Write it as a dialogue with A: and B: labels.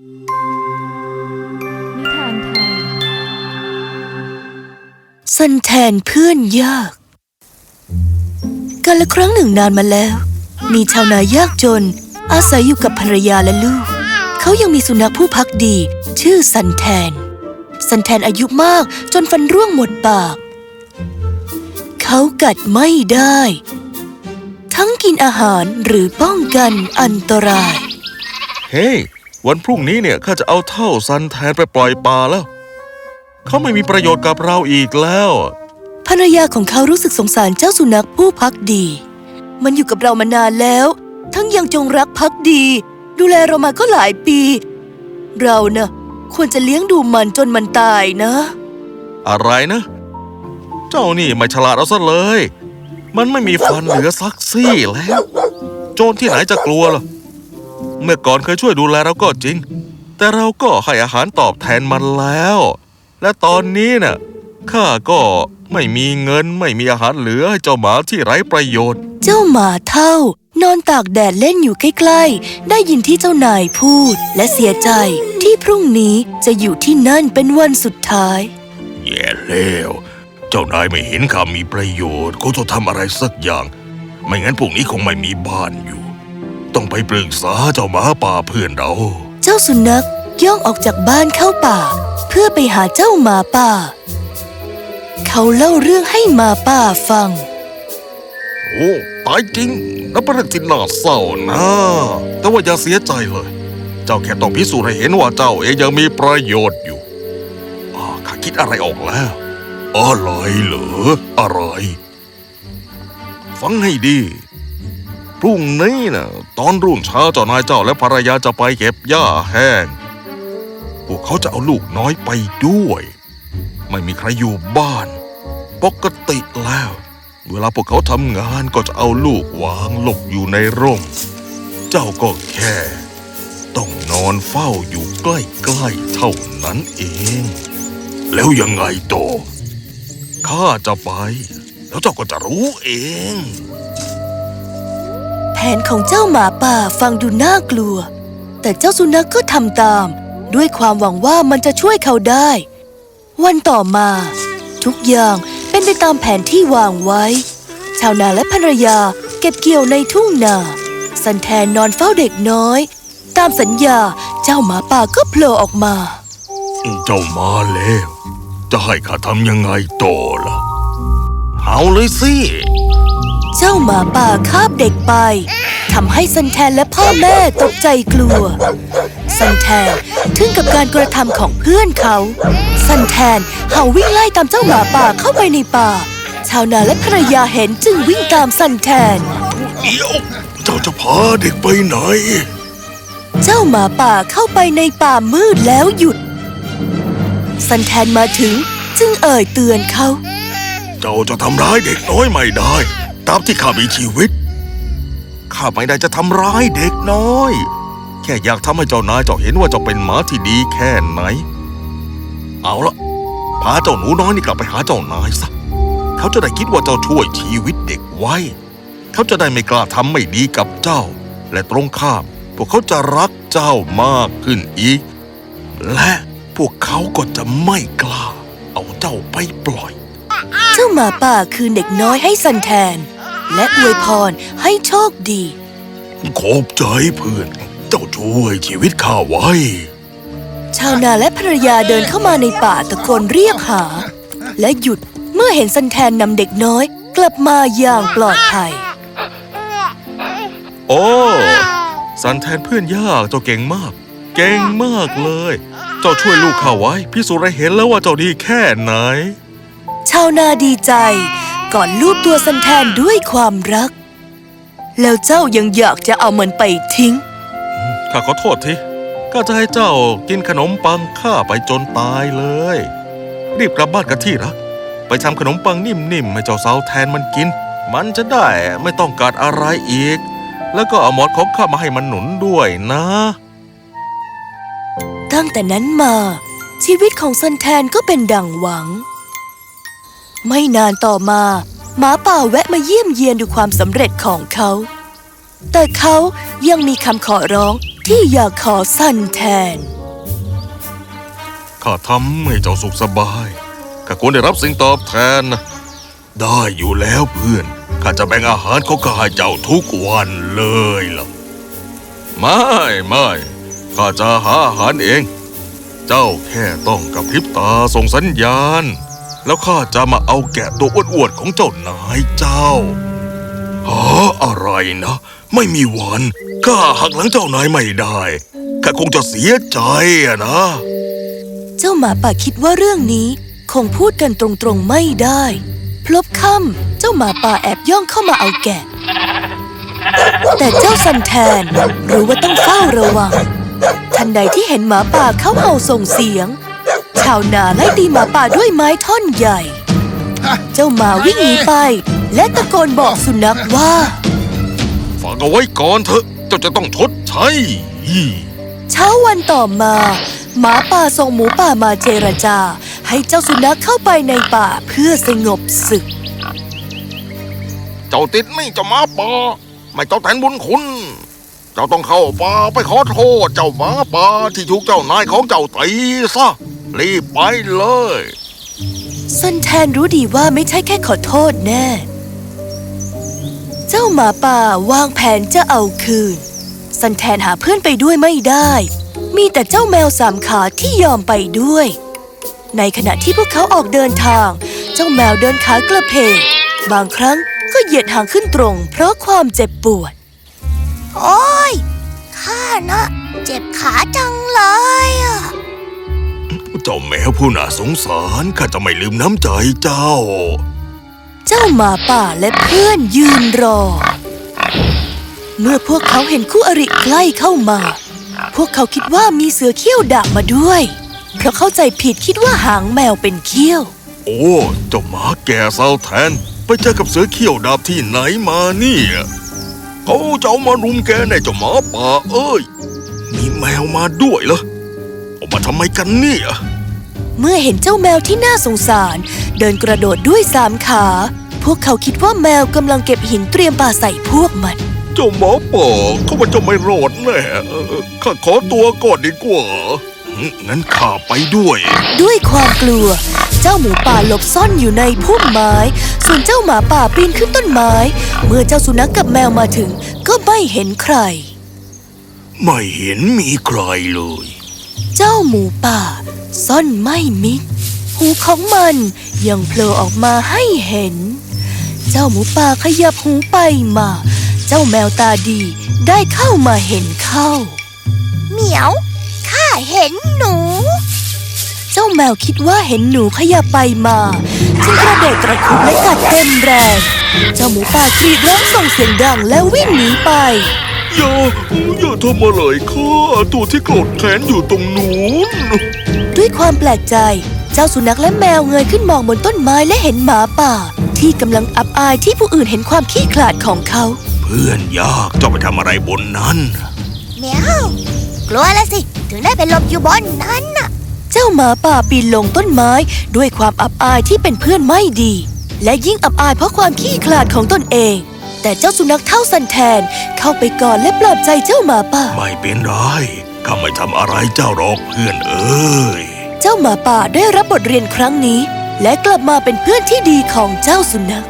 A: นิทานไทย
B: สันแทนเพื่อนยาก กันละครั้งหนึ่งนานมาแล้ว มีชาวนายากจน อาศัยอยู่กับภรรยาและลูก เขายังมีสุนัขผู้พักดี ชื่อสันแทน สันแทนอายุมากจนฟันร่วงหมดปาก เขากัดไม่ได้ ทั้งกินอาหารหรือป้องกันอันตราย
C: เฮ้ย วันพรุ่งนี้เนี่ยข้าจะเอาเท่าซันแทนไปปล่อยปลาแล้ว เขาไม่มีประโยชน์กับเราอีกแล้ว
B: ภรรยาของเขารู้สึกสงสารเจ้าสุนัขผู้พักดี มันอยู่กับเรามานานแล้ว ทั้งยังจงรักภักดี ดูแลเรามาก็หลายปี เราเนะ่ะควรจะเลี้ยงดูมันจนมันตายนะ
C: อะไรนะ เจ้านี่ไม่ฉลาดเอาซะเลย มันไม่มีฟันเหลือสักซี่แล้ว โจรที่ไหนจะกลัวล่ะ เมื่อก่อนเคยช่วยดูแลเราก็จริง แต่เราก็ให้อาหารตอบแทนมันแล้ว และตอนนี้น่ะข้าก็ไม่มีเงินไม่มีอาหารเหลือให้เจ้าหมาที่ไร้ประโยชน์
B: เจ้าหมาเท่า นอนตากแดดเล่นอยู่ใกล้ๆ ได้ยินที่เจ้านายพูด และเสียใจที่พรุ่งนี้จะอยู่ที่นั่นเป็นวันสุดท้าย
C: แย่แล้ว เจ้านายไม่เห็นข้ามีประโยชน์เขาจะทำอะไรสักอย่าง ไม่งั้นพวกนี้คงไม่มีบ้านอยู่ ต้องไปปรึกษาเจ้าหมาป่าเพื่อนเรา
B: เจ้าสุนัขย่องออกจากบ้านเข้าป่า เพื่อไปหาเจ้าหมาป่า เขาเล่าเรื่องให้หมาป่าฟัง
C: โอ้ตายจริงนับเป็นเรื่องที่น่าเศร้านะ แต่ว่าอย่าเสียใจเลย เจ้าแค่ต้องพิสูจน์ให้เห็นว่าเจ้าเองยังมีประโยชน์อยู่อาข้าคิดอะไรออกแล้วอะไรเหรออะไร ฟังให้ดี พรุ่งนี้นะตอนรุ่งเช้าเจ้านายเจ้าและภรรยาจะไปเก็บหญ้าแห้ง พวกเขาจะเอาลูกน้อยไปด้วย ไม่มีใครอยู่บ้าน ปกติแล้ว เวลาพวกเขาทำงานก็จะเอาลูกวางหลบอยู่ในร่ม เจ้าก็แค่ ต้องนอนเฝ้าอยู่ใกล้ๆเท่านั้นเอง แล้วยังไงต่อข้าจะไป แล้วเจ้าก็จะรู้เอง
B: ผนของเจ้าหมาป่าฟังดูน่ากลัว แต่เจ้าสุนัขก็ทำตาม ด้วยความหวังว่ามันจะช่วยเขาได้ วันต่อมา ทุกอย่างเป็นไปตามแผนที่วางไว้ ชาวนาและภรรยาเก็บเกี่ยวในทุ่งนาสันแทนนอนเฝ้าเด็กน้อย ตามสัญญาเจ้าหมาป่าก็โผล่ออกมา
C: เจ้ามาแล้ว จะให้ข้าทำยังไงต่อล่ะ เอาเลยสิ
B: เจ้าหมาป่าคาบเด็กไปทำให้ซันแทนและพ่อแม่ตกใจกลัว ซันแทนทึ่งกับการกระทำของเพื่อนเขา ซันแทนเห่าวิ่งไล่ตามเจ้าหมาป่าเข้าไปในป่า ชาวนาและภรรยาเห็นจึงวิ่งตามซันแทน
C: เดี๋ยว เจ้าจะพาเด็กไปไหน
B: เจ้าหมาป่าเข้าไปในป่ามืดแล้วหยุด ซันแทนมาถึงจึงเอ่ยเตือนเขา
C: เจ้าจะทำร้ายเด็กน้อยไม่ได้ ตามที่ข้ามีชีวิต ข้าไม่ได้จะทำร้ายเด็กน้อย แค่อยากทำให้เจ้านายเจ้าเห็นว่าเจ้าเป็นหมาที่ดีแค่ไหน เอาละพาเจ้าหนูน้อยนี่กลับไปหาเจ้านายซะ เขาจะได้คิดว่าเจ้าช่วยชีวิตเด็กไว้ เขาจะได้ไม่กล้าทำไม่ดีกับเจ้า และตรงข้าม พวกเขาจะรักเจ้ามากขึ้นอีก และพวกเขาก็จะไม่กล้า เอาเจ้าไปปล่อย
B: เจ้าหมาป่าคืนเด็กน้อยให้ซันแทน และอวยพรให้โชคดี
C: ขอบใจเพื่อน เจ้าช่วยชีวิตข้าไว้
B: ชาวนาและภรรยาเดินเข้ามาในป่าตะโกนเรียกหา และหยุดเมื่อเห็นซันแทนนำเด็กน้อยกลับมาอย่างปลอดภัย
C: โอ้ สันแทนเพื่อนยากเจ้าเก่งมาก เก่งมากเลย เจ้าช่วยลูกข้าไว้พิสูจน์ให้เห็นแล้วว่าเจ้าดีแค่ไหน
B: ชาวนาดีใจ ก่อนลูบตัวซันแทนด้วยความรัก แล้วเจ้ายังอยากจะเอามันไปทิ้ง
C: ข้าขอโทษทีก็จะให้เจ้ากินขนมปังข้าไปจนตายเลย รีบกลับบ้านกันที่รัก ไปทำขนมปังนิ่มๆให้เจ้าสาวแทนมันกิน มันจะได้ไม่ต้องการอะไรอีก แล้วก็เอาหมอนของข้ามาให้มันหนุนด้วยนะ
B: ตั้งแต่นั้นมาชีวิตของซันแทนก็เป็นดั่งหวัง ไม่นานต่อมา หมาป่าแวะมาเยี่ยมเยียนดูความสำเร็จของเขา แต่เขายังมีคำขอร้องที่อยากขอสั้นแทน
C: ข้าทำให้เจ้าสุขสบาย ข้าควรได้รับสิ่งตอบแทนนะ ได้อยู่แล้วเพื่อน ข้าจะแบ่งอาหารของข้าให้เจ้าทุกวันเลยล่ะ ไม่ไม่ข้าจะหาอาหารเอง เจ้าแค่ต้องกับพริบตาส่งสัญญาณ แล้วข้าจะมาเอาแกะตัวอ้วนๆของเจ้านายเจ้าหาอะไรนะ ไม่มีวันข้าหักหลังเจ้านายไม่ได้ข้าคงจะเสียใจอะนะ
B: เจ้าหมาป่าคิดว่าเรื่องนี้คงพูดกันตรงๆไม่ได้ พลบค่ำเจ้าหมาป่าแอบย่องเข้ามาเอาแกะ แต่เจ้าสันแทนรู้ว่าต้องเฝ้าระวัง ทันใดที่เห็นหมาป่าเข้าเห่าส่งเสียงาวนาไล่ตีหมาป่าด้วยไม้ท่อนใหญ่ เจ้าหมาวิ่งหนีไป และตะโกนบอกสุนัขว่า
C: ฝากเอาไว้ก่อนเถอะ เจ้าจะต้องชดใช้
B: เช้าวันต่อมา หมาป่าส่งหมูป่ามาเจรจา ให้เจ้าสุนัขเข้าไปในป่าเพื่อสงบศึก
C: เจ้าติดหนี่เจ้าหมาป่าไม่เจ้าแทนบุญคุณ เจ้าต้องเข้าป่าไปขอโทษเจ้าหมาป่าที่ถูกเจ้านายของเจ้าตีซะ รีบไปเลย
B: ซันแทนรู้ดีว่าไม่ใช่แค่ขอโทษแน่ เจ้าหมาป่าวางแผนจะเอาคืน ซันแทนหาเพื่อนไปด้วยไม่ได้ มีแต่เจ้าแมวสามขาที่ยอมไปด้วย ในขณะที่พวกเขาออกเดินทาง เจ้าแมวเดินขากระเพกบางครั้งก็เหยียดหางขึ้นตรง เพราะความเจ็บปวด
D: โอ้ยข้านะ เจ็บขาจังเลยอะ
C: เจ้าแมวผู้น่าสงสารข้าจะไม่ลืมน้ำใจเจ้า
B: เจ้าหมาป่าและเพื่อนยืนรอ เมื่อพวกเขาเห็นคู่อริใกล้เข้ามา พวกเขาคิดว่ามีเสือเขี้ยวดาบมาด้วย เพราะเข้าใจผิดคิดว่าหางแมวเป็นเขี้ยว
C: โอ้เจ้าหมาแก่เศร้าแทน ไปเจอกับเสือเขี้ยวดาบที่ไหนมาเนี่ยเขาจะเอามารุมแกในเจ้าหมาป่าเอ้ยมีแมวมาด้วยเหรอเอามาทำไมกันเนี่ย
B: เมื่อเห็นเจ้าแมวที่น่าสงสาร เดินกระโดดด้วยสามขา พวกเขาคิดว่าแมวกำลังเก็บหินเตรียมป่าใส่พวกมัน
C: เจ้าหมาป่าเขาว่าเจะไม่รอดแน่เออข้าขอตัวก่อนดีกว่าอืมงั้นข้าไปด้วย
B: ด้วยความกลัว เจ้าหมูป่าหลบซ่อนอยู่ในพุ่มไม้ ส่วนเจ้าหมาป่าปีนขึ้นต้นไม้ เมื่อเจ้าสุนัขกับแมวมาถึง ก็ไม่เห็นใคร
C: ไม่เห็นมีใครเลย
B: เจ้าหมูป่า ซ่อนไม่มิด หูของมันยังโผล่ออกมาให้เห็น เจ้าหมูป่าขยับหูไปมา เจ้าแมวตาดีได้เข้ามาเห็นเข้า
D: เหมียว ข้าเห็นหนู
B: เจ้าแมวคิดว่าเห็นหนูขยับไปมาจึงกระเดกกระคุบและกัดเต็มแรง เจ้าหมูป่ากรีดร้องส่งเสียงดังแล้ววิ่งหนีไป
C: อย่าอย่าทำอะไรข้าตัวที่โกรธแค้นอยู่ตรงนู้น
B: ด้วยความแปลกใจ เจ้าสุนัขและแมวเงยขึ้นมองบนต้นไม้และเห็นหมาป่า ที่กำลังอับอายที่ผู้อื่นเห็นความขี้ขลาดของเขา
C: เพื่อนยากเจ้าไปทำอะไรบนนั้น
D: เหมียวกลัวละสิ ถึงได้ไปหลบอยู่บนนั้นน่ะ
B: เจ้าหมาป่าปีนลงต้นไม้ด้วยความอับอายที่เป็นเพื่อนไม่ดี และยิ่งอับอายเพราะความขี้ขลาดของตนเอง แต่เจ้าสุนัขเท่าสันแทนเข้าไปกอดและปลอบใจเจ้าหมาป่า
C: ไม่เป็นไรข้าไม่ทำอะไรเจ้าหรอกเพื่อนเอ้ย
B: เจ้าหมาป่าได้รับบทเรียนครั้งนี้ และกลับมาเป็นเพื่อนที่ดีของเจ้าสุนัข